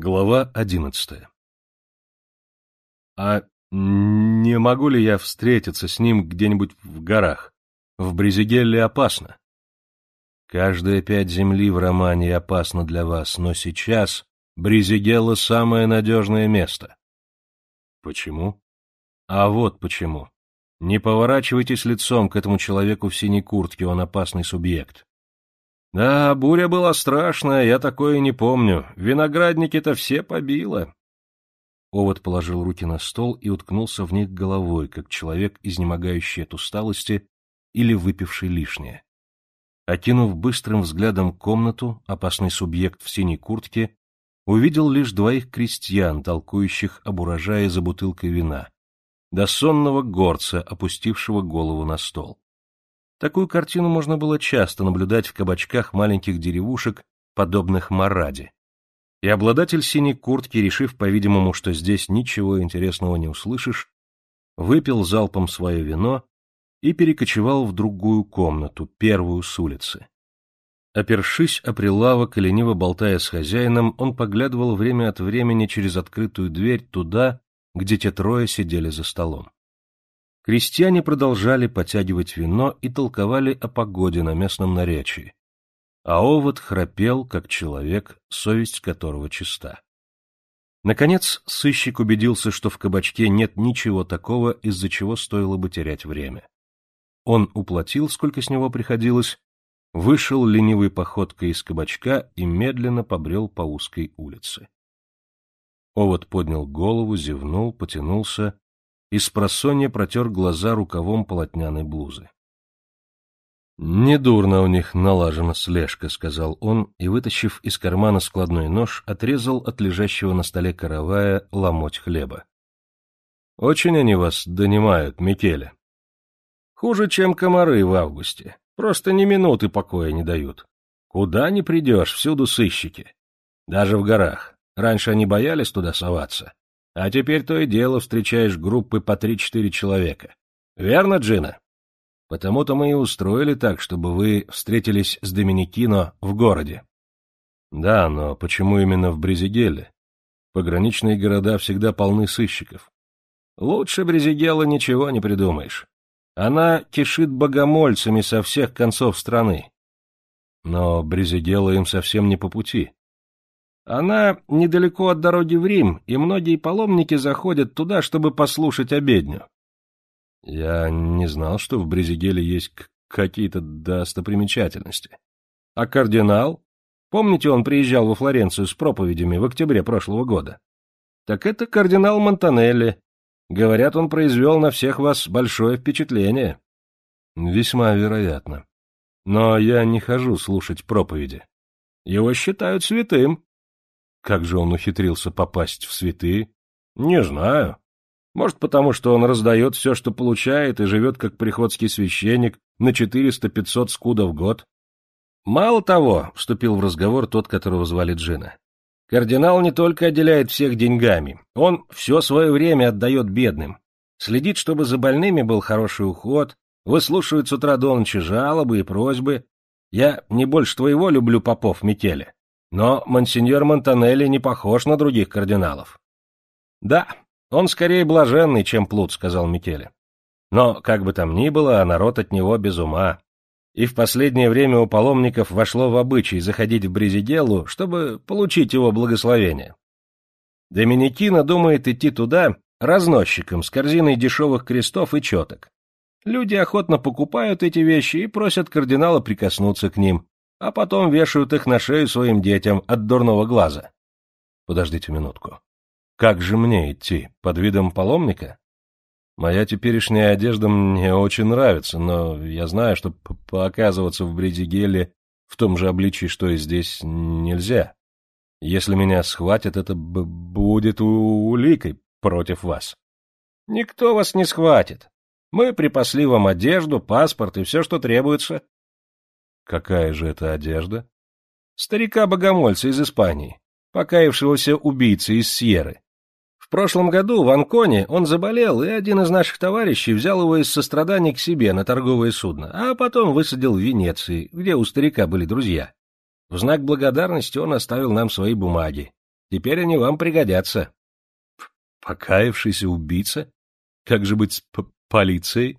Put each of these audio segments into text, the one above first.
Глава одиннадцатая А не могу ли я встретиться с ним где-нибудь в горах? В Брезигелле опасно. Каждая пять земли в романе опасна для вас, но сейчас Брезигелла — самое надежное место. Почему? А вот почему. Не поворачивайтесь лицом к этому человеку в синей куртке, он опасный субъект. Да, буря была страшная, я такое не помню. Виноградники-то все побило. Овод положил руки на стол и уткнулся в них головой, как человек, изнемогающий от усталости или выпивший лишнее. Окинув быстрым взглядом комнату, опасный субъект в синей куртке увидел лишь двоих крестьян, толкующих об урожае за бутылкой вина, до сонного горца, опустившего голову на стол. Такую картину можно было часто наблюдать в кабачках маленьких деревушек, подобных Мараде. И обладатель синей куртки, решив, по-видимому, что здесь ничего интересного не услышишь, выпил залпом свое вино и перекочевал в другую комнату, первую с улицы. Опершись о прилавок и лениво болтая с хозяином, он поглядывал время от времени через открытую дверь туда, где те трое сидели за столом. Крестьяне продолжали потягивать вино и толковали о погоде на местном наречии. А овод храпел, как человек, совесть которого чиста. Наконец, сыщик убедился, что в кабачке нет ничего такого, из-за чего стоило бы терять время. Он уплатил, сколько с него приходилось, вышел ленивой походкой из кабачка и медленно побрел по узкой улице. Овод поднял голову, зевнул, потянулся и с просонья протер глаза рукавом полотняной блузы. «Недурно у них налажена слежка», — сказал он, и, вытащив из кармана складной нож, отрезал от лежащего на столе каравая ломоть хлеба. «Очень они вас донимают, Микеле». «Хуже, чем комары в августе. Просто ни минуты покоя не дают. Куда ни придешь, всюду сыщики. Даже в горах. Раньше они боялись туда соваться. А теперь то и дело встречаешь группы по три-четыре человека. Верно, Джина? Потому-то мы и устроили так, чтобы вы встретились с Доминикино в городе. Да, но почему именно в Брезигеле? Пограничные города всегда полны сыщиков. Лучше Брезигела ничего не придумаешь. Она кишит богомольцами со всех концов страны. Но Брезигела им совсем не по пути. Она недалеко от дороги в Рим, и многие паломники заходят туда, чтобы послушать обедню. Я не знал, что в Брезигеле есть какие-то достопримечательности. А кардинал? Помните, он приезжал во Флоренцию с проповедями в октябре прошлого года? Так это кардинал Монтанелли. Говорят, он произвел на всех вас большое впечатление. Весьма вероятно. Но я не хожу слушать проповеди. Его считают святым. Как же он ухитрился попасть в святые? Не знаю. Может, потому что он раздает все, что получает, и живет как приходский священник на 400-500 скудов в год. Мало того, вступил в разговор тот, которого звали Джина. Кардинал не только отделяет всех деньгами, он все свое время отдает бедным. Следит, чтобы за больными был хороший уход, выслушивает с утра до ночи жалобы и просьбы. Я не больше твоего люблю попов Микеле. Но монсеньор Монтанелли не похож на других кардиналов. — Да, он скорее блаженный, чем плут, — сказал Микеле. Но, как бы там ни было, а народ от него без ума. И в последнее время у паломников вошло в обычай заходить в Брезиделу, чтобы получить его благословение. Доминикина думает идти туда разносчиком с корзиной дешевых крестов и четок. Люди охотно покупают эти вещи и просят кардинала прикоснуться к ним, а потом вешают их на шею своим детям от дурного глаза. Подождите минутку. Как же мне идти? Под видом паломника? Моя теперешняя одежда мне очень нравится, но я знаю, что показываться в Бридигеле в том же обличии, что и здесь, нельзя. Если меня схватят, это будет уликой против вас. Никто вас не схватит. Мы припасли вам одежду, паспорт и все, что требуется. Какая же это одежда? Старика-богомольца из Испании, покаявшегося убийцы из Сьерры. В прошлом году в Анконе он заболел, и один из наших товарищей взял его из сострадания к себе на торговое судно, а потом высадил в Венеции, где у старика были друзья. В знак благодарности он оставил нам свои бумаги. Теперь они вам пригодятся. — Покаявшийся убийца? Как же быть с полицией?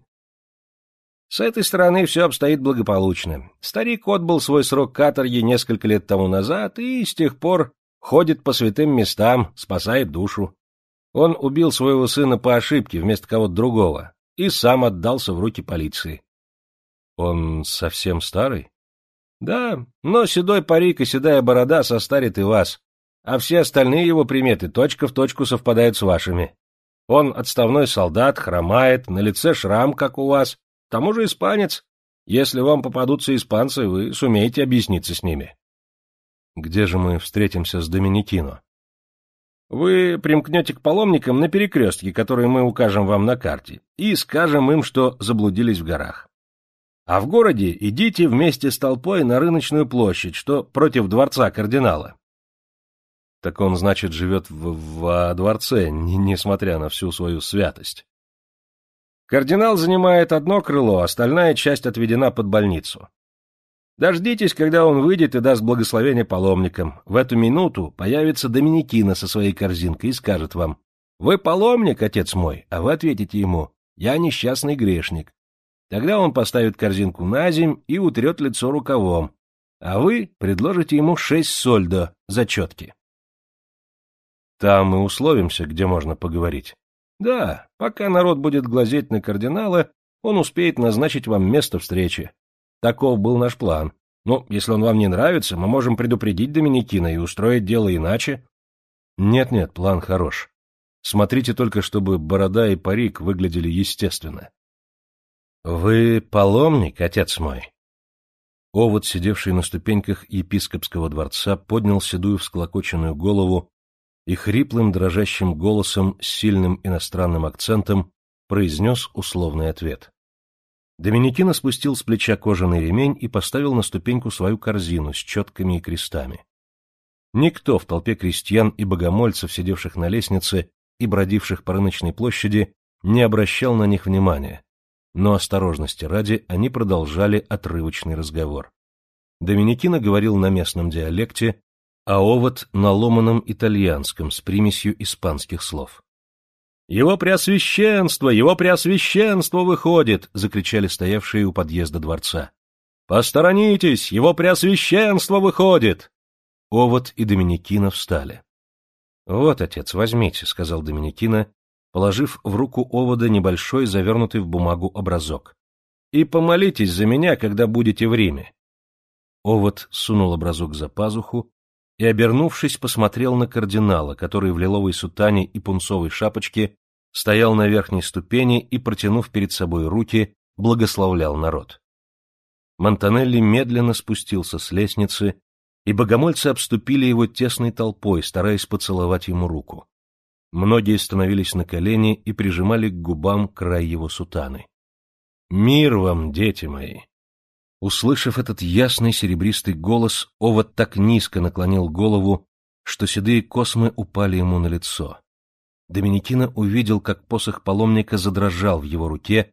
С этой стороны все обстоит благополучно. Старик отбыл свой срок каторги несколько лет тому назад и с тех пор ходит по святым местам, спасает душу. Он убил своего сына по ошибке вместо кого-то другого и сам отдался в руки полиции. Он совсем старый? Да, но седой парик и седая борода состарит и вас, а все остальные его приметы точка в точку совпадают с вашими. Он отставной солдат, хромает, на лице шрам, как у вас, к тому же испанец. Если вам попадутся испанцы, вы сумеете объясниться с ними. Где же мы встретимся с Доминикино? Вы примкнете к паломникам на перекрестке, который мы укажем вам на карте, и скажем им, что заблудились в горах. А в городе идите вместе с толпой на рыночную площадь, что против дворца кардинала. Так он, значит, живет в, во дворце, не, несмотря на всю свою святость. Кардинал занимает одно крыло, остальная часть отведена под больницу. Дождитесь, когда он выйдет и даст благословение паломникам. В эту минуту появится Доминикина со своей корзинкой и скажет вам, «Вы паломник, отец мой», а вы ответите ему, «Я несчастный грешник». Тогда он поставит корзинку на земь и утрет лицо рукавом, а вы предложите ему шесть сольдо за четки. Там мы условимся, где можно поговорить. Да, пока народ будет глазеть на кардинала, он успеет назначить вам место встречи. Таков был наш план. Ну, если он вам не нравится, мы можем предупредить Доминикина и устроить дело иначе. Нет-нет, план хорош. Смотрите только, чтобы борода и парик выглядели естественно. Вы паломник, отец мой? Овод, сидевший на ступеньках епископского дворца, поднял седую всклокоченную голову и хриплым дрожащим голосом с сильным иностранным акцентом произнес условный ответ. Доминикина спустил с плеча кожаный ремень и поставил на ступеньку свою корзину с четками и крестами. Никто в толпе крестьян и богомольцев, сидевших на лестнице и бродивших по рыночной площади, не обращал на них внимания, но осторожности ради они продолжали отрывочный разговор. Доминикина говорил на местном диалекте, а овод на ломаном итальянском с примесью испанских слов. «Его преосвященство! Его преосвященство выходит!» — закричали стоявшие у подъезда дворца. «Посторонитесь! Его преосвященство выходит!» Овод и Доминикина встали. «Вот, отец, возьмите», — сказал Доминикина, положив в руку овода небольшой, завернутый в бумагу образок. «И помолитесь за меня, когда будете в Риме». Овод сунул образок за пазуху и, обернувшись, посмотрел на кардинала, который в лиловой сутане и пунцовой шапочке стоял на верхней ступени и, протянув перед собой руки, благословлял народ. Монтанелли медленно спустился с лестницы, и богомольцы обступили его тесной толпой, стараясь поцеловать ему руку. Многие становились на колени и прижимали к губам край его сутаны. «Мир вам, дети мои!» Услышав этот ясный серебристый голос, Овод так низко наклонил голову, что седые космы упали ему на лицо. Доминикина увидел, как посох паломника задрожал в его руке,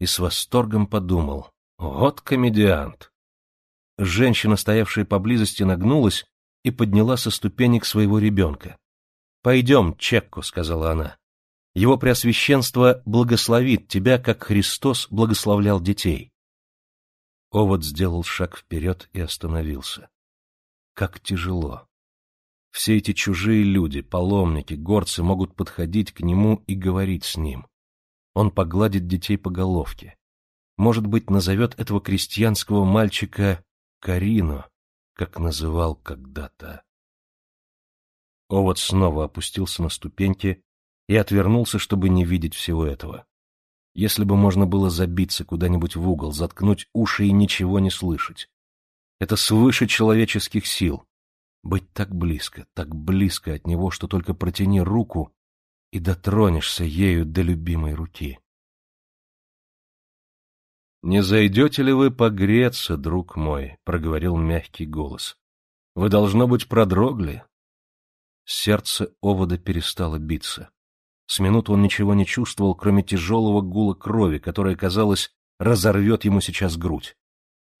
и с восторгом подумал — вот комедиант. Женщина, стоявшая поблизости, нагнулась и подняла со ступенек своего ребенка. — Пойдем, Чекко, — сказала она. — Его Преосвященство благословит тебя, как Христос благословлял детей. Овод сделал шаг вперед и остановился. Как тяжело. Все эти чужие люди, паломники, горцы могут подходить к нему и говорить с ним. Он погладит детей по головке. Может быть, назовет этого крестьянского мальчика Карино, как называл когда-то. Овод снова опустился на ступеньки и отвернулся, чтобы не видеть всего этого. Если бы можно было забиться куда-нибудь в угол, заткнуть уши и ничего не слышать. Это свыше человеческих сил. Быть так близко, так близко от него, что только протяни руку и дотронешься ею до любимой руки. «Не зайдете ли вы погреться, друг мой?» — проговорил мягкий голос. «Вы, должно быть, продрогли?» Сердце овода перестало биться. С минут он ничего не чувствовал, кроме тяжелого гула крови, которая, казалось, разорвет ему сейчас грудь.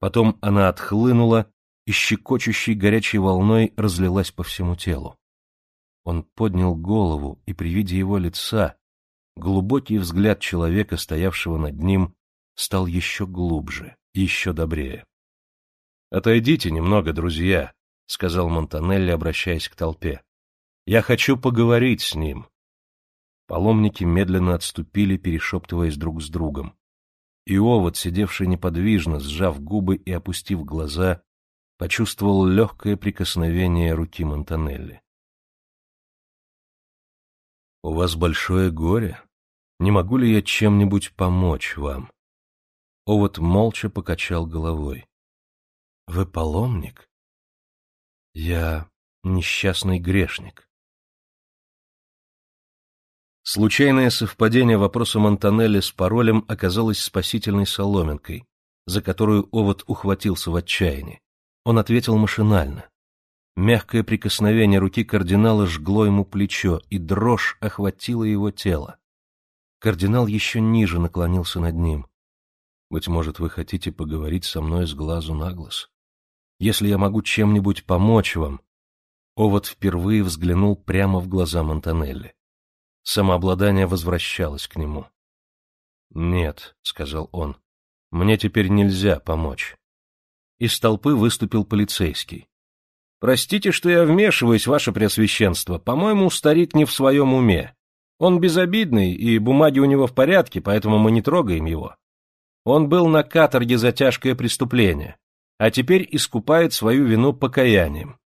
Потом она отхлынула и щекочущей горячей волной разлилась по всему телу. Он поднял голову, и при виде его лица глубокий взгляд человека, стоявшего над ним, стал еще глубже, еще добрее. — Отойдите немного, друзья, — сказал Монтанелли, обращаясь к толпе. — Я хочу поговорить с ним. Паломники медленно отступили, перешептываясь друг с другом. И овод, сидевший неподвижно, сжав губы и опустив глаза, почувствовал легкое прикосновение руки Монтанелли. — У вас большое горе. Не могу ли я чем-нибудь помочь вам? Овод молча покачал головой. — Вы паломник? — Я несчастный грешник. Случайное совпадение вопроса Монтанелли с паролем оказалось спасительной соломинкой, за которую Овод ухватился в отчаянии. Он ответил машинально. Мягкое прикосновение руки кардинала жгло ему плечо, и дрожь охватила его тело. Кардинал еще ниже наклонился над ним. «Быть может, вы хотите поговорить со мной с глазу на глаз? Если я могу чем-нибудь помочь вам...» Овод впервые взглянул прямо в глаза Монтанелли. Самообладание возвращалось к нему. «Нет», — сказал он, — «мне теперь нельзя помочь». Из толпы выступил полицейский. «Простите, что я вмешиваюсь, ваше преосвященство. По-моему, старик не в своем уме. Он безобидный, и бумаги у него в порядке, поэтому мы не трогаем его. Он был на каторге за тяжкое преступление, а теперь искупает свою вину покаянием».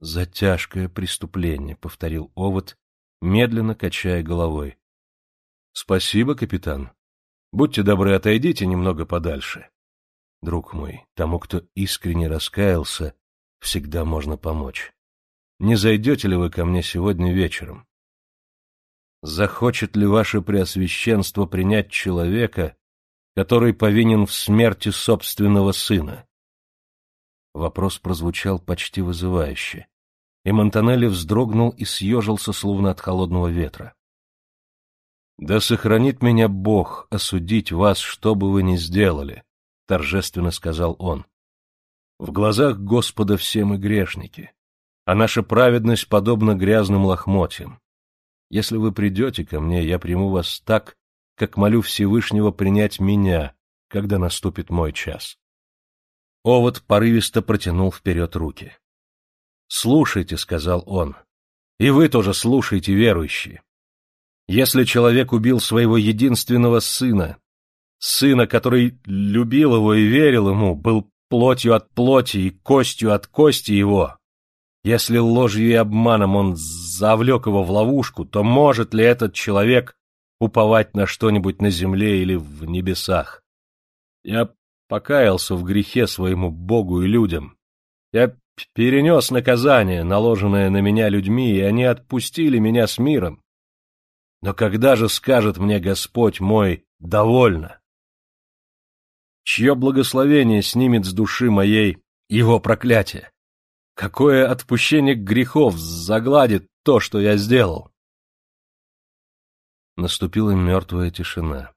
«За тяжкое преступление», — повторил Овод, медленно качая головой. — Спасибо, капитан. Будьте добры, отойдите немного подальше. Друг мой, тому, кто искренне раскаялся, всегда можно помочь. Не зайдете ли вы ко мне сегодня вечером? Захочет ли ваше преосвященство принять человека, который повинен в смерти собственного сына? Вопрос прозвучал почти вызывающе и Монтанелли вздрогнул и съежился, словно от холодного ветра. «Да сохранит меня Бог осудить вас, что бы вы ни сделали», — торжественно сказал он. «В глазах Господа все мы грешники, а наша праведность подобна грязным лохмотьям. Если вы придете ко мне, я приму вас так, как молю Всевышнего принять меня, когда наступит мой час». Овод порывисто протянул вперед руки. «Слушайте», — сказал он, — «и вы тоже слушайте, верующие. Если человек убил своего единственного сына, сына, который любил его и верил ему, был плотью от плоти и костью от кости его, если ложью и обманом он завлек его в ловушку, то может ли этот человек уповать на что-нибудь на земле или в небесах? Я покаялся в грехе своему Богу и людям. Я перенес наказание, наложенное на меня людьми, и они отпустили меня с миром. Но когда же скажет мне Господь мой «довольно»? Чье благословение снимет с души моей его проклятие? Какое отпущение грехов загладит то, что я сделал? Наступила мертвая тишина.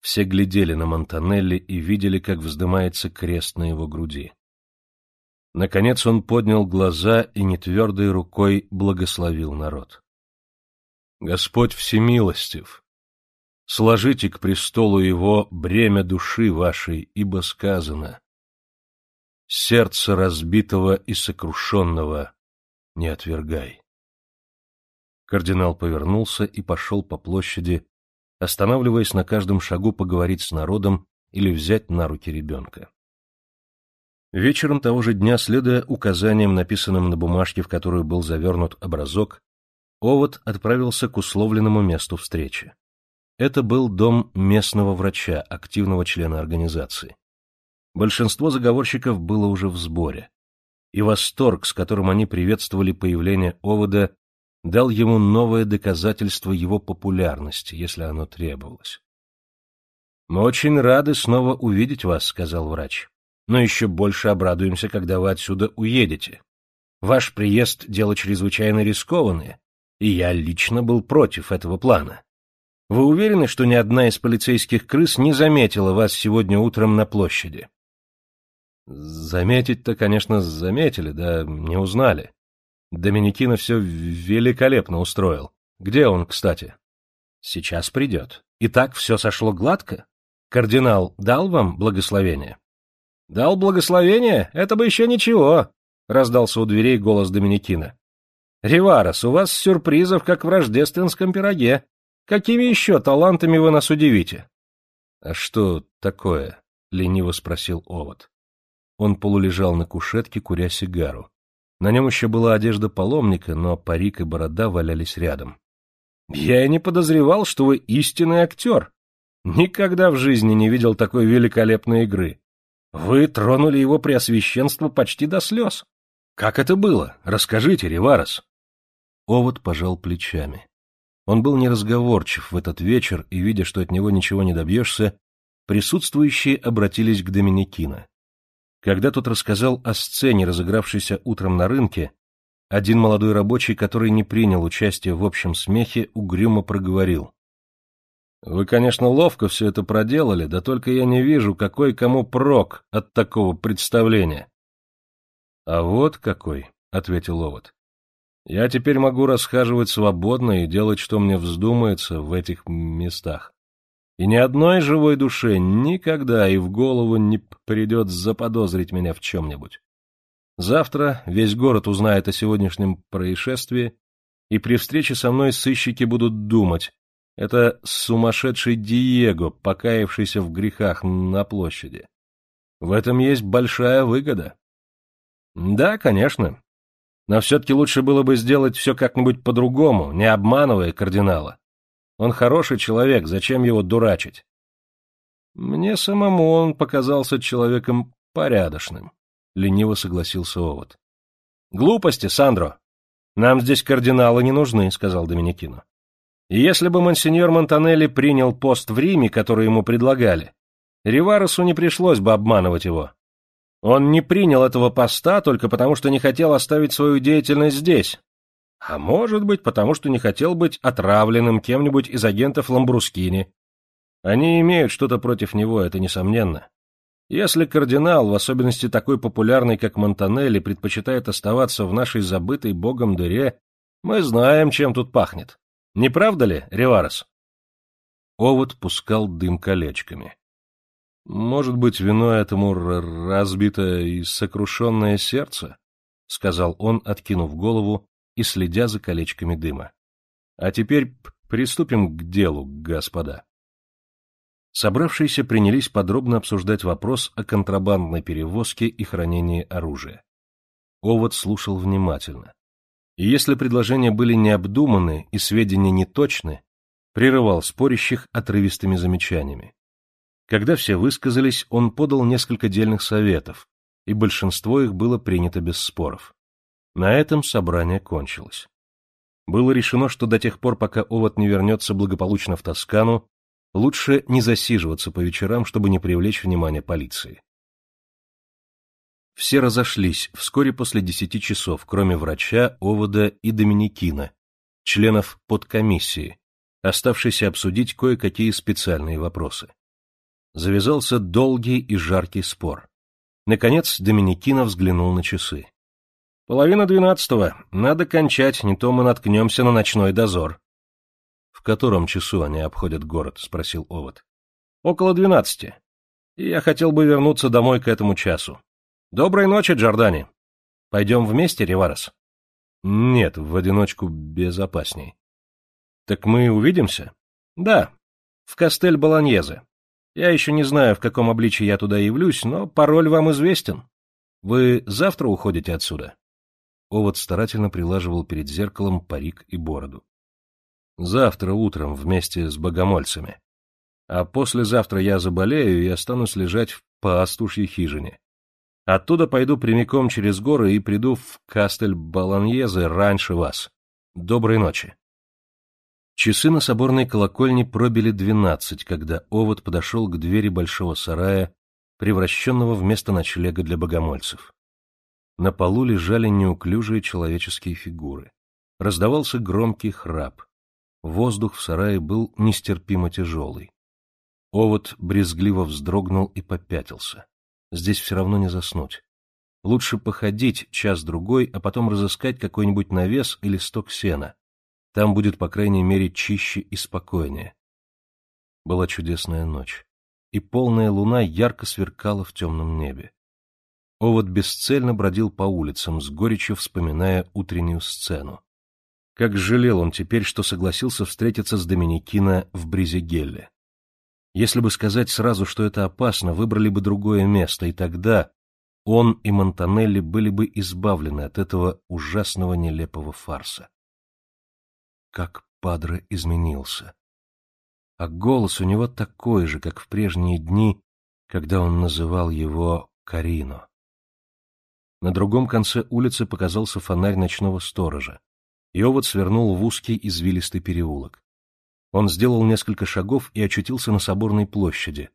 Все глядели на Монтанелли и видели, как вздымается крест на его груди. Наконец он поднял глаза и нетвердой рукой благословил народ. Господь всемилостив, сложите к престолу его бремя души вашей, ибо сказано, сердце разбитого и сокрушенного не отвергай. Кардинал повернулся и пошел по площади, останавливаясь на каждом шагу поговорить с народом или взять на руки ребенка. Вечером того же дня, следуя указаниям, написанным на бумажке, в которую был завернут образок, Овод отправился к условленному месту встречи. Это был дом местного врача, активного члена организации. Большинство заговорщиков было уже в сборе, и восторг, с которым они приветствовали появление Овода, дал ему новое доказательство его популярности, если оно требовалось. «Мы очень рады снова увидеть вас», — сказал врач но еще больше обрадуемся, когда вы отсюда уедете. Ваш приезд — дело чрезвычайно рискованное, и я лично был против этого плана. Вы уверены, что ни одна из полицейских крыс не заметила вас сегодня утром на площади? Заметить-то, конечно, заметили, да не узнали. Доминикина все великолепно устроил. Где он, кстати? Сейчас придет. И так все сошло гладко? Кардинал дал вам благословение? Дал благословение? Это бы еще ничего, раздался у дверей голос Доминикина. Риварос, у вас сюрпризов, как в рождественском пироге. Какими еще талантами вы нас удивите? — А что такое? — лениво спросил Овод. Он полулежал на кушетке, куря сигару. На нем еще была одежда паломника, но парик и борода валялись рядом. — Я и не подозревал, что вы истинный актер. Никогда в жизни не видел такой великолепной игры. Вы тронули его преосвященство почти до слез. Как это было? Расскажите, Риварос. Овод пожал плечами. Он был неразговорчив в этот вечер, и, видя, что от него ничего не добьешься, присутствующие обратились к Доминикина. Когда тот рассказал о сцене, разыгравшейся утром на рынке, один молодой рабочий, который не принял участие в общем смехе, угрюмо проговорил. — Вы, конечно, ловко все это проделали, да только я не вижу, какой кому прок от такого представления. — А вот какой, — ответил Овод. — Я теперь могу расхаживать свободно и делать, что мне вздумается в этих местах и ни одной живой душе никогда и в голову не придет заподозрить меня в чем-нибудь. Завтра весь город узнает о сегодняшнем происшествии, и при встрече со мной сыщики будут думать, это сумасшедший Диего, покаявшийся в грехах на площади. В этом есть большая выгода. Да, конечно. Но все-таки лучше было бы сделать все как-нибудь по-другому, не обманывая кардинала. Он хороший человек, зачем его дурачить? Мне самому он показался человеком порядочным, — лениво согласился Овод. — Глупости, Сандро. Нам здесь кардиналы не нужны, — сказал Доминикино. Если бы монсеньор Монтанелли принял пост в Риме, который ему предлагали, Риваросу не пришлось бы обманывать его. Он не принял этого поста только потому, что не хотел оставить свою деятельность здесь, а может быть, потому что не хотел быть отравленным кем-нибудь из агентов Ламбрускини. Они имеют что-то против него, это несомненно. Если кардинал, в особенности такой популярный, как Монтанелли, предпочитает оставаться в нашей забытой богом дыре, мы знаем, чем тут пахнет. Не правда ли, Реварес? Овод пускал дым колечками. Может быть, виной этому разбитое и сокрушенное сердце? — сказал он, откинув голову и следя за колечками дыма. А теперь приступим к делу, господа. Собравшиеся принялись подробно обсуждать вопрос о контрабандной перевозке и хранении оружия. Овод слушал внимательно. И если предложения были необдуманы и сведения неточны, прерывал спорящих отрывистыми замечаниями. Когда все высказались, он подал несколько дельных советов, и большинство их было принято без споров. На этом собрание кончилось. Было решено, что до тех пор, пока овод не вернется благополучно в Тоскану, лучше не засиживаться по вечерам, чтобы не привлечь внимание полиции. Все разошлись вскоре после десяти часов, кроме врача, овода и доминикина, членов подкомиссии, оставшейся обсудить кое-какие специальные вопросы. Завязался долгий и жаркий спор. Наконец Доминикина взглянул на часы. Половина двенадцатого. Надо кончать, не то мы наткнемся на ночной дозор. — В котором часу они обходят город? — спросил Овод. — Около двенадцати. И я хотел бы вернуться домой к этому часу. Доброй ночи, Джордани. Пойдем вместе, Реварес? — Нет, в одиночку безопасней. — Так мы увидимся? — Да. В Кастель Болоньезе. Я еще не знаю, в каком обличии я туда явлюсь, но пароль вам известен. Вы завтра уходите отсюда? — Овод старательно прилаживал перед зеркалом парик и бороду. Завтра утром вместе с богомольцами. А послезавтра я заболею и останусь лежать в пастушьей хижине. Оттуда пойду прямиком через горы и приду в Кастель-Баланьезе раньше вас. Доброй ночи. Часы на соборной колокольне пробили двенадцать, когда овод подошел к двери большого сарая, превращенного в место ночлега для богомольцев. На полу лежали неуклюжие человеческие фигуры. Раздавался громкий храп. Воздух в сарае был нестерпимо тяжелый. Овод брезгливо вздрогнул и попятился. Здесь все равно не заснуть. Лучше походить час-другой, а потом разыскать какой-нибудь навес или сток сена. Там будет, по крайней мере, чище и спокойнее. Была чудесная ночь, и полная луна ярко сверкала в темном небе. Овод бесцельно бродил по улицам, с горечью вспоминая утреннюю сцену. Как жалел он теперь, что согласился встретиться с Доминикино в Бризегелле. Если бы сказать сразу, что это опасно, выбрали бы другое место, и тогда он и Монтанелли были бы избавлены от этого ужасного нелепого фарса. Как Падре изменился. А голос у него такой же, как в прежние дни, когда он называл его Карино. На другом конце улицы показался фонарь ночного сторожа. Йовод свернул в узкий извилистый переулок. Он сделал несколько шагов и очутился на соборной площади,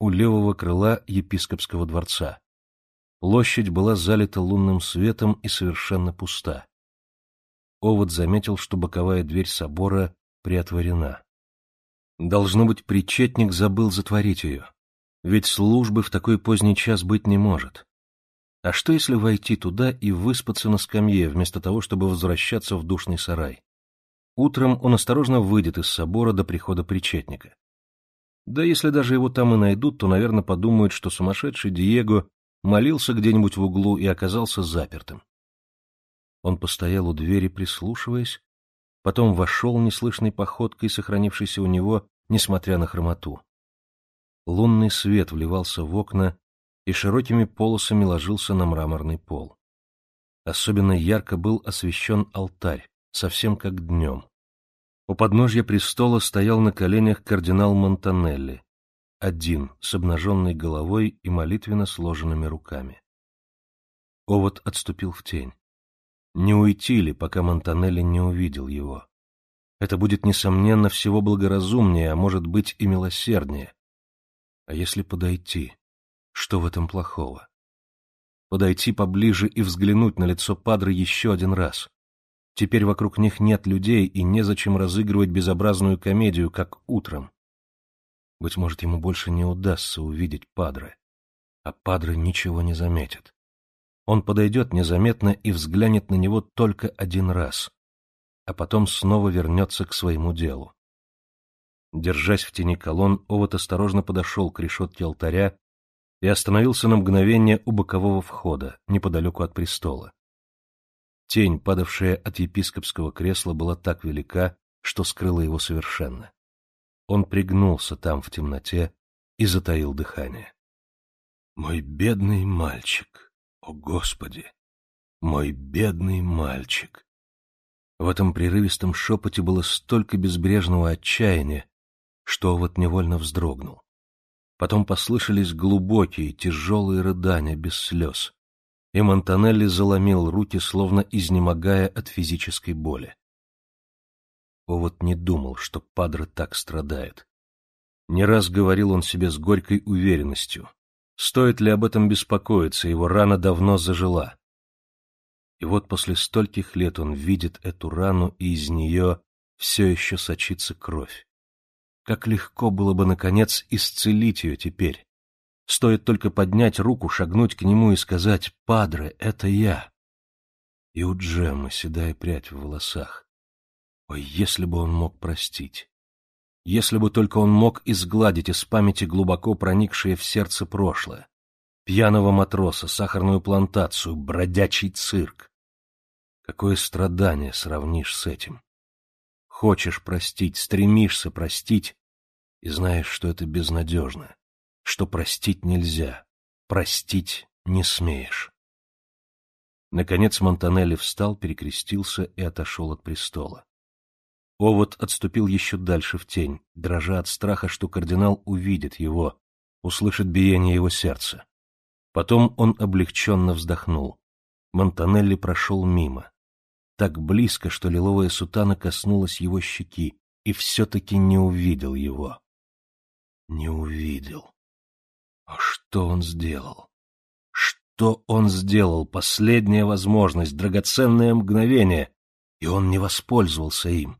у левого крыла епископского дворца. Площадь была залита лунным светом и совершенно пуста. Овод заметил, что боковая дверь собора приотворена. Должно быть, причетник забыл затворить ее, ведь службы в такой поздний час быть не может. А что, если войти туда и выспаться на скамье, вместо того, чтобы возвращаться в душный сарай? Утром он осторожно выйдет из собора до прихода причетника. Да если даже его там и найдут, то, наверное, подумают, что сумасшедший Диего молился где-нибудь в углу и оказался запертым. Он постоял у двери, прислушиваясь, потом вошел неслышной походкой, сохранившейся у него, несмотря на хромоту. Лунный свет вливался в окна и широкими полосами ложился на мраморный пол. Особенно ярко был освещен алтарь, совсем как днем. У подножья престола стоял на коленях кардинал Монтанелли, один, с обнаженной головой и молитвенно сложенными руками. Овод отступил в тень. Не уйти ли, пока Монтанелли не увидел его? Это будет, несомненно, всего благоразумнее, а может быть и милосерднее. А если подойти? Что в этом плохого? Подойти поближе и взглянуть на лицо Падры еще один раз. Теперь вокруг них нет людей, и незачем разыгрывать безобразную комедию, как утром. Быть может, ему больше не удастся увидеть Падре. А Падре ничего не заметит. Он подойдет незаметно и взглянет на него только один раз, а потом снова вернется к своему делу. Держась в тени колонн, Овод осторожно подошел к решетке алтаря и остановился на мгновение у бокового входа, неподалеку от престола. Тень, падавшая от епископского кресла, была так велика, что скрыла его совершенно. Он пригнулся там в темноте и затаил дыхание. «Мой бедный мальчик! О, Господи! Мой бедный мальчик!» В этом прерывистом шепоте было столько безбрежного отчаяния, что вот невольно вздрогнул. Потом послышались глубокие, тяжелые рыдания без слез, и Монтанелли заломил руки, словно изнемогая от физической боли. Овод не думал, что Падре так страдает. Не раз говорил он себе с горькой уверенностью. Стоит ли об этом беспокоиться, его рана давно зажила. И вот после стольких лет он видит эту рану, и из нее все еще сочится кровь. Как легко было бы, наконец, исцелить ее теперь. Стоит только поднять руку, шагнуть к нему и сказать «Падре, это я». И у Джеммы седая прядь в волосах. Ой, если бы он мог простить! Если бы только он мог изгладить из памяти глубоко проникшее в сердце прошлое. Пьяного матроса, сахарную плантацию, бродячий цирк. Какое страдание сравнишь с этим? Хочешь простить, стремишься простить, и знаешь, что это безнадежно, что простить нельзя, простить не смеешь. Наконец Монтанелли встал, перекрестился и отошел от престола. Овод отступил еще дальше в тень, дрожа от страха, что кардинал увидит его, услышит биение его сердца. Потом он облегченно вздохнул. Монтанелли прошел мимо. Так близко, что лиловая сутана коснулась его щеки, и все-таки не увидел его. Не увидел. А что он сделал? Что он сделал? Последняя возможность, драгоценное мгновение, и он не воспользовался им.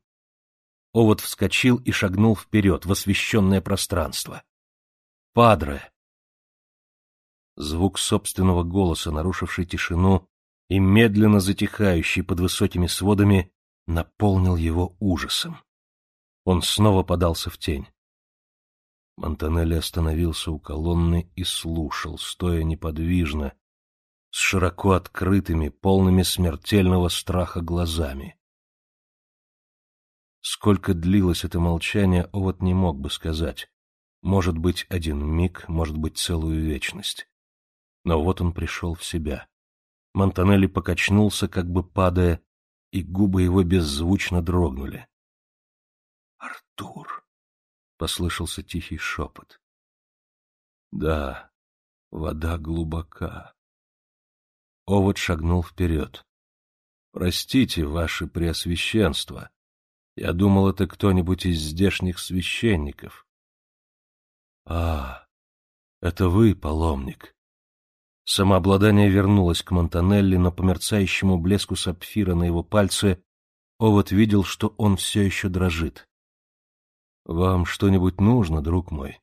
Овод вскочил и шагнул вперед в освещенное пространство. «Падре!» Звук собственного голоса, нарушивший тишину и медленно затихающий под высокими сводами, наполнил его ужасом. Он снова подался в тень. Монтанелли остановился у колонны и слушал, стоя неподвижно, с широко открытыми, полными смертельного страха глазами. Сколько длилось это молчание, Овод не мог бы сказать. Может быть, один миг, может быть, целую вечность. Но вот он пришел в себя. Монтанелли покачнулся, как бы падая, и губы его беззвучно дрогнули. «Артур!» — послышался тихий шепот. «Да, вода глубока». Овод шагнул вперед. «Простите, ваше преосвященство. Я думал, это кто-нибудь из здешних священников». «А, это вы, паломник?» Самообладание вернулось к Монтанелли, но по мерцающему блеску сапфира на его пальце Овод видел, что он все еще дрожит. — Вам что-нибудь нужно, друг мой?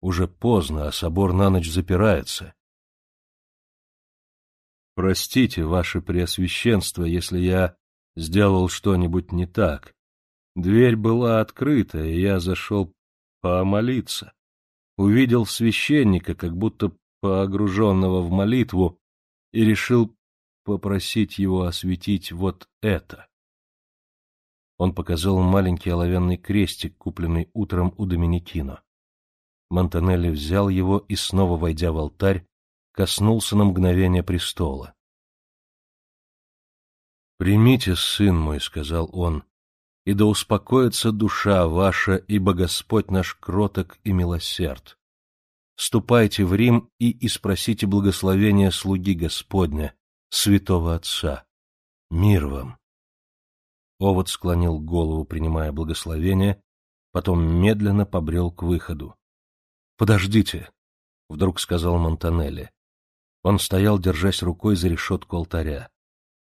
Уже поздно, а собор на ночь запирается. — Простите, ваше преосвященство, если я сделал что-нибудь не так. Дверь была открыта, и я зашел помолиться. Увидел священника, как будто погруженного в молитву, и решил попросить его осветить вот это. Он показал маленький оловянный крестик, купленный утром у Доминикино. Монтанелли взял его и, снова войдя в алтарь, коснулся на мгновение престола. «Примите, сын мой», — сказал он, — «и да успокоится душа ваша, ибо Господь наш кроток и милосерд ступайте в Рим и испросите благословения слуги Господня, святого Отца. Мир вам. Овод склонил голову, принимая благословение, потом медленно побрел к выходу. — Подождите, — вдруг сказал Монтанелли. Он стоял, держась рукой за решетку алтаря.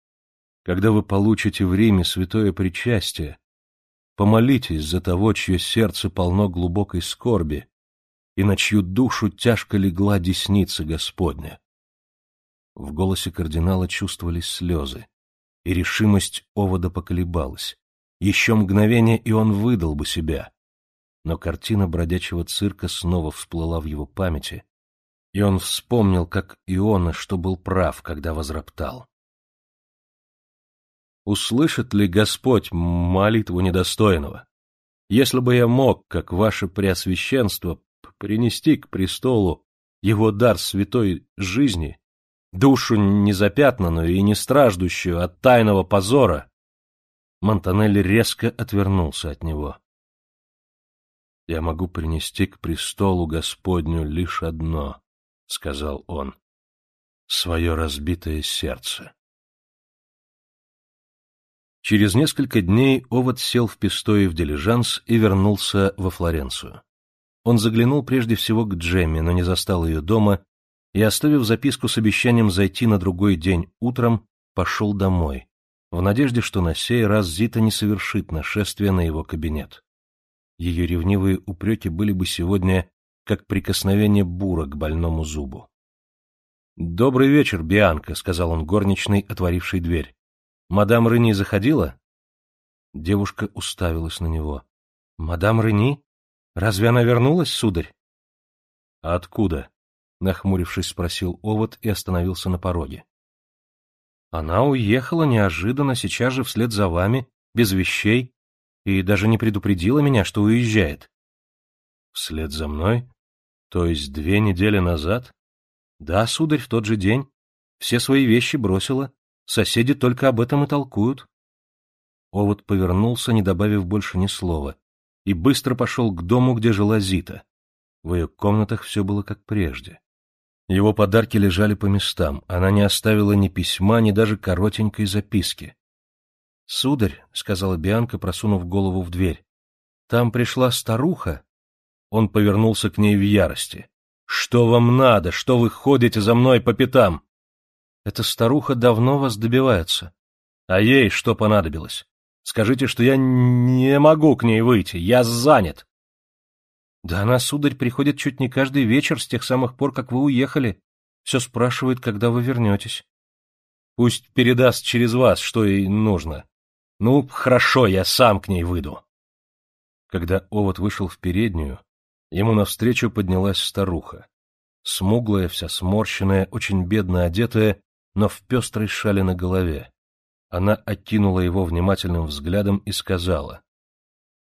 — Когда вы получите в Риме святое причастие, помолитесь за того, чье сердце полно глубокой скорби, и на чью душу тяжко легла десница Господня. В голосе кардинала чувствовались слезы, и решимость овода поколебалась. Еще мгновение, и он выдал бы себя. Но картина бродячего цирка снова всплыла в его памяти, и он вспомнил, как Иона, что был прав, когда возроптал. Услышит ли Господь молитву недостойного? Если бы я мог, как ваше преосвященство, принести к престолу его дар святой жизни, душу незапятнанную и не страждущую от тайного позора, Монтанелли резко отвернулся от него. «Я могу принести к престолу Господню лишь одно», — сказал он, — «свое разбитое сердце». Через несколько дней Овод сел в Пистое в дилижанс и вернулся во Флоренцию. Он заглянул прежде всего к Джемме, но не застал ее дома, и, оставив записку с обещанием зайти на другой день утром, пошел домой, в надежде, что на сей раз Зита не совершит нашествие на его кабинет. Ее ревнивые упреки были бы сегодня как прикосновение бура к больному зубу. «Добрый вечер, Бианка», — сказал он горничной, отворившей дверь. «Мадам Рени заходила?» Девушка уставилась на него. «Мадам Рени? Разве она вернулась, сударь? — откуда? — нахмурившись, спросил Овод и остановился на пороге. — Она уехала неожиданно, сейчас же вслед за вами, без вещей, и даже не предупредила меня, что уезжает. — Вслед за мной? То есть две недели назад? — Да, сударь, в тот же день. Все свои вещи бросила. Соседи только об этом и толкуют. Овод повернулся, не добавив больше ни слова, и быстро пошел к дому, где жила Зита. В ее комнатах все было как прежде. Его подарки лежали по местам, она не оставила ни письма, ни даже коротенькой записки. — Сударь, — сказала Бианка, просунув голову в дверь, — там пришла старуха. Он повернулся к ней в ярости. — Что вам надо? Что вы ходите за мной по пятам? — Эта старуха давно вас добивается. — А ей что понадобилось? Скажите, что я не могу к ней выйти, я занят. Да она, сударь, приходит чуть не каждый вечер с тех самых пор, как вы уехали. Все спрашивает, когда вы вернетесь. Пусть передаст через вас, что ей нужно. Ну, хорошо, я сам к ней выйду. Когда овод вышел в переднюю, ему навстречу поднялась старуха. Смуглая, вся сморщенная, очень бедно одетая, но в пестрой шале на голове. Она окинула его внимательным взглядом и сказала. —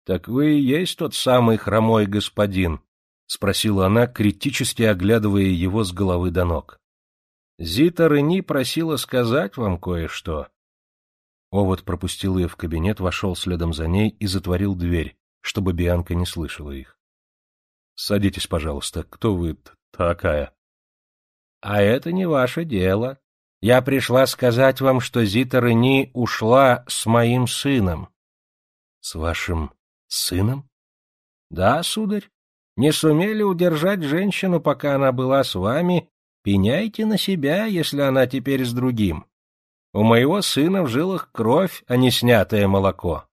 Так вы и есть тот самый хромой господин? — спросила она, критически оглядывая его с головы до ног. — Зита Рени просила сказать вам кое-что. Овод пропустил ее в кабинет, вошел следом за ней и затворил дверь, чтобы Бианка не слышала их. — Садитесь, пожалуйста. Кто вы такая? — А это не ваше дело, я пришла сказать вам, что Зита Рени ушла с моим сыном. — С вашим сыном? — Да, сударь. Не сумели удержать женщину, пока она была с вами. Пеняйте на себя, если она теперь с другим. У моего сына в жилах кровь, а не снятое молоко.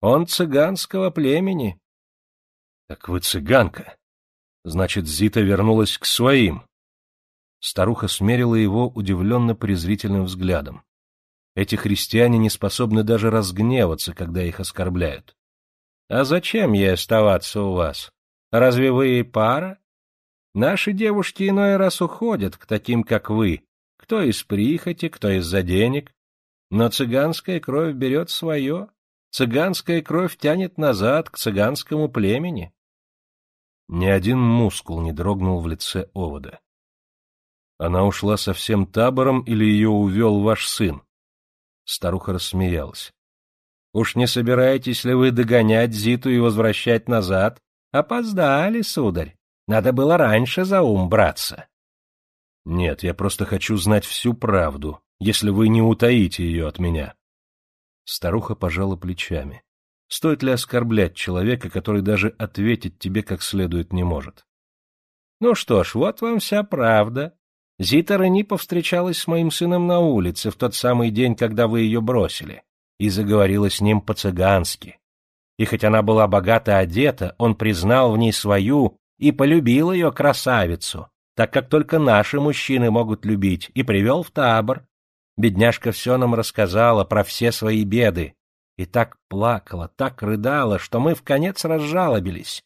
Он цыганского племени. — Так вы цыганка. Значит, Зита вернулась к своим. Старуха смерила его удивленно-презрительным взглядом. Эти христиане не способны даже разгневаться, когда их оскорбляют. — А зачем ей оставаться у вас? Разве вы и пара? Наши девушки иной раз уходят к таким, как вы, кто из прихоти, кто из-за денег. Но цыганская кровь берет свое. Цыганская кровь тянет назад к цыганскому племени. Ни один мускул не дрогнул в лице овода. Она ушла со всем табором или ее увел ваш сын? Старуха рассмеялась. Уж не собираетесь ли вы догонять Зиту и возвращать назад? Опоздали, сударь. Надо было раньше за ум браться. Нет, я просто хочу знать всю правду, если вы не утаите ее от меня. Старуха пожала плечами. Стоит ли оскорблять человека, который даже ответить тебе как следует не может? Ну что ж, вот вам вся правда. Зита Рени повстречалась с моим сыном на улице в тот самый день, когда вы ее бросили, и заговорила с ним по-цыгански. И хоть она была богато одета, он признал в ней свою и полюбил ее красавицу, так как только наши мужчины могут любить, и привел в табор. Бедняжка все нам рассказала про все свои беды, и так плакала, так рыдала, что мы в конец разжалобились.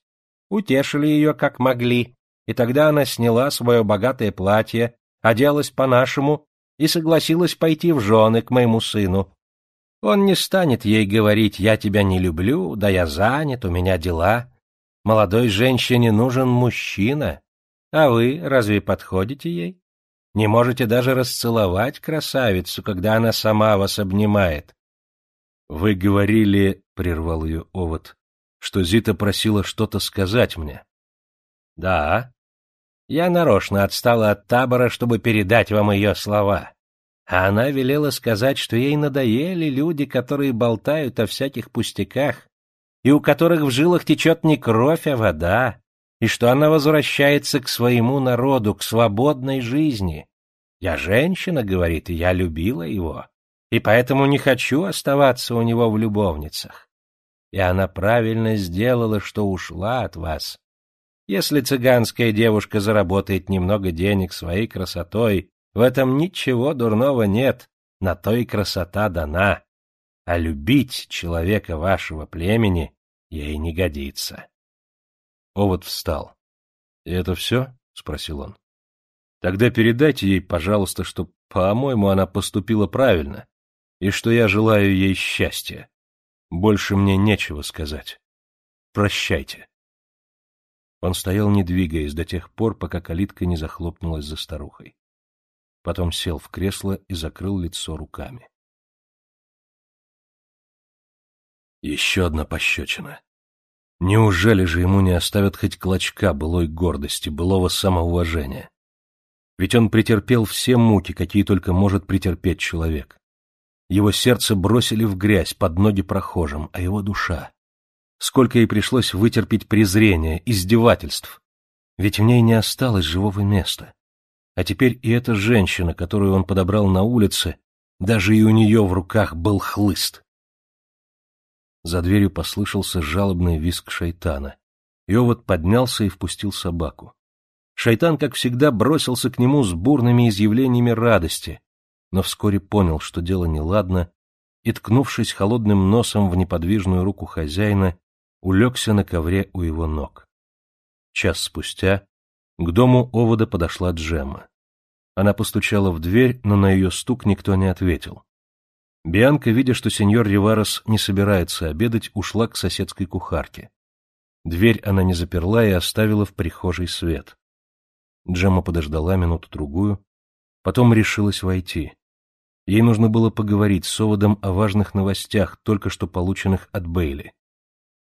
Утешили ее как могли, и тогда она сняла свое богатое платье оделась по-нашему и согласилась пойти в жены к моему сыну. Он не станет ей говорить «я тебя не люблю», «да я занят, у меня дела». Молодой женщине нужен мужчина, а вы разве подходите ей? Не можете даже расцеловать красавицу, когда она сама вас обнимает. — Вы говорили, — прервал ее овод, — что Зита просила что-то сказать мне. — Да, я нарочно отстала от табора, чтобы передать вам ее слова. А она велела сказать, что ей надоели люди, которые болтают о всяких пустяках, и у которых в жилах течет не кровь, а вода, и что она возвращается к своему народу, к свободной жизни. Я женщина, говорит, я любила его, и поэтому не хочу оставаться у него в любовницах. И она правильно сделала, что ушла от вас, если цыганская девушка заработает немного денег своей красотой, в этом ничего дурного нет, на то и красота дана. А любить человека вашего племени ей не годится. Овод встал. — И это все? — спросил он. — Тогда передайте ей, пожалуйста, что, по-моему, она поступила правильно, и что я желаю ей счастья. Больше мне нечего сказать. Прощайте. Он стоял, не двигаясь, до тех пор, пока калитка не захлопнулась за старухой. Потом сел в кресло и закрыл лицо руками. Еще одна пощечина. Неужели же ему не оставят хоть клочка былой гордости, былого самоуважения? Ведь он претерпел все муки, какие только может претерпеть человек. Его сердце бросили в грязь под ноги прохожим, а его душа сколько ей пришлось вытерпеть презрения, издевательств. Ведь в ней не осталось живого места. А теперь и эта женщина, которую он подобрал на улице, даже и у нее в руках был хлыст. За дверью послышался жалобный визг шайтана. Йоват поднялся и впустил собаку. Шайтан, как всегда, бросился к нему с бурными изъявлениями радости, но вскоре понял, что дело неладно, и, ткнувшись холодным носом в неподвижную руку хозяина, улегся на ковре у его ног. Час спустя к дому овода подошла Джемма. Она постучала в дверь, но на ее стук никто не ответил. Бианка, видя, что сеньор Риварес не собирается обедать, ушла к соседской кухарке. Дверь она не заперла и оставила в прихожей свет. Джемма подождала минуту-другую, потом решилась войти. Ей нужно было поговорить с Оводом о важных новостях, только что полученных от Бейли.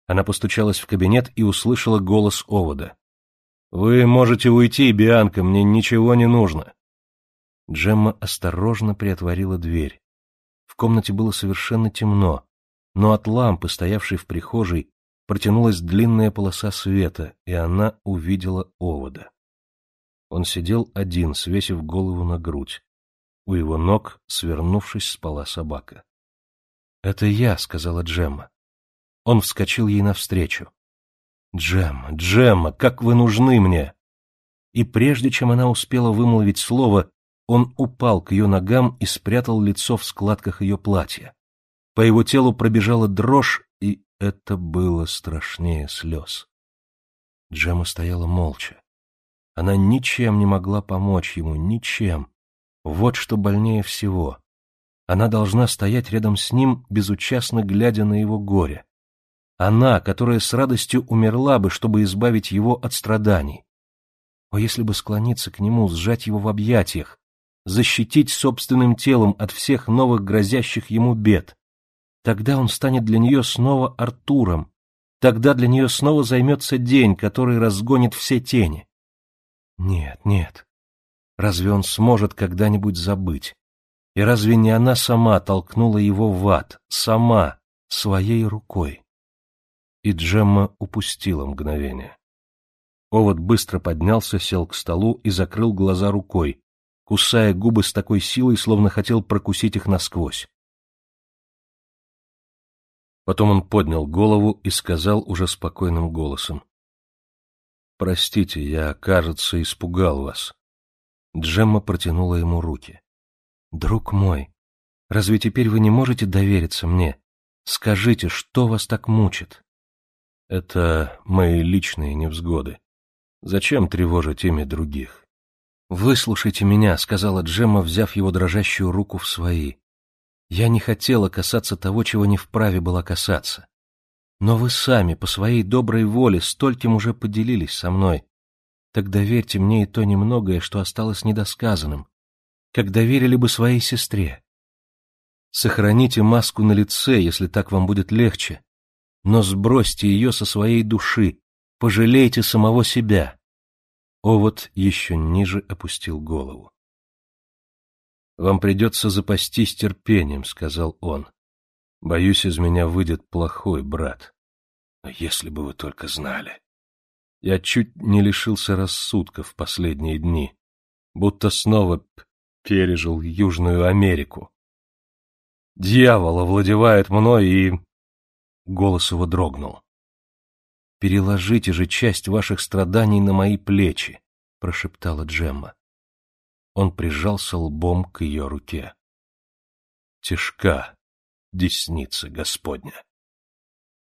Она постучалась в кабинет и услышала голос Овода. «Вы можете уйти, Бианка, мне ничего не нужно». Джемма осторожно приотворила дверь. В комнате было совершенно темно, но от лампы, стоявшей в прихожей, протянулась длинная полоса света, и она увидела Овода. Он сидел один, свесив голову на грудь. У его ног, свернувшись, спала собака. — Это я, — сказала Джемма. Он вскочил ей навстречу. — Джемма, Джемма, как вы нужны мне! И прежде чем она успела вымолвить слово, он упал к ее ногам и спрятал лицо в складках ее платья. По его телу пробежала дрожь, и это было страшнее слез. Джемма стояла молча. Она ничем не могла помочь ему, ничем. Вот что больнее всего. Она должна стоять рядом с ним, безучастно глядя на его горе. Она, которая с радостью умерла бы, чтобы избавить его от страданий. О, если бы склониться к нему, сжать его в объятиях, защитить собственным телом от всех новых грозящих ему бед. Тогда он станет для нее снова Артуром, тогда для нее снова займется день, который разгонит все тени. Нет, нет. Разве он сможет когда-нибудь забыть? И разве не она сама толкнула его в ад, сама, своей рукой? И Джемма упустила мгновение. Овод быстро поднялся, сел к столу и закрыл глаза рукой, кусая губы с такой силой, словно хотел прокусить их насквозь. Потом он поднял голову и сказал уже спокойным голосом. «Простите, я, кажется, испугал вас». Джемма протянула ему руки. «Друг мой, разве теперь вы не можете довериться мне? Скажите, что вас так мучит?» «Это мои личные невзгоды. Зачем тревожить ими других?» «Выслушайте меня», — сказала Джемма, взяв его дрожащую руку в свои. «Я не хотела касаться того, чего не вправе была касаться. Но вы сами, по своей доброй воле, стольким уже поделились со мной. Так доверьте мне и то немногое, что осталось недосказанным, как доверили бы своей сестре. Сохраните маску на лице, если так вам будет легче, но сбросьте ее со своей души, пожалейте самого себя. Овод еще ниже опустил голову. «Вам придется запастись терпением», — сказал он. «Боюсь, из меня выйдет плохой брат. Но если бы вы только знали. Я чуть не лишился рассудка в последние дни, будто снова пережил Южную Америку. Дьявол овладевает мной и... Голос его дрогнул. «Переложите же часть ваших страданий на мои плечи», — прошептала Джемма. Он прижался лбом к ее руке. «Тяжка, десница Господня».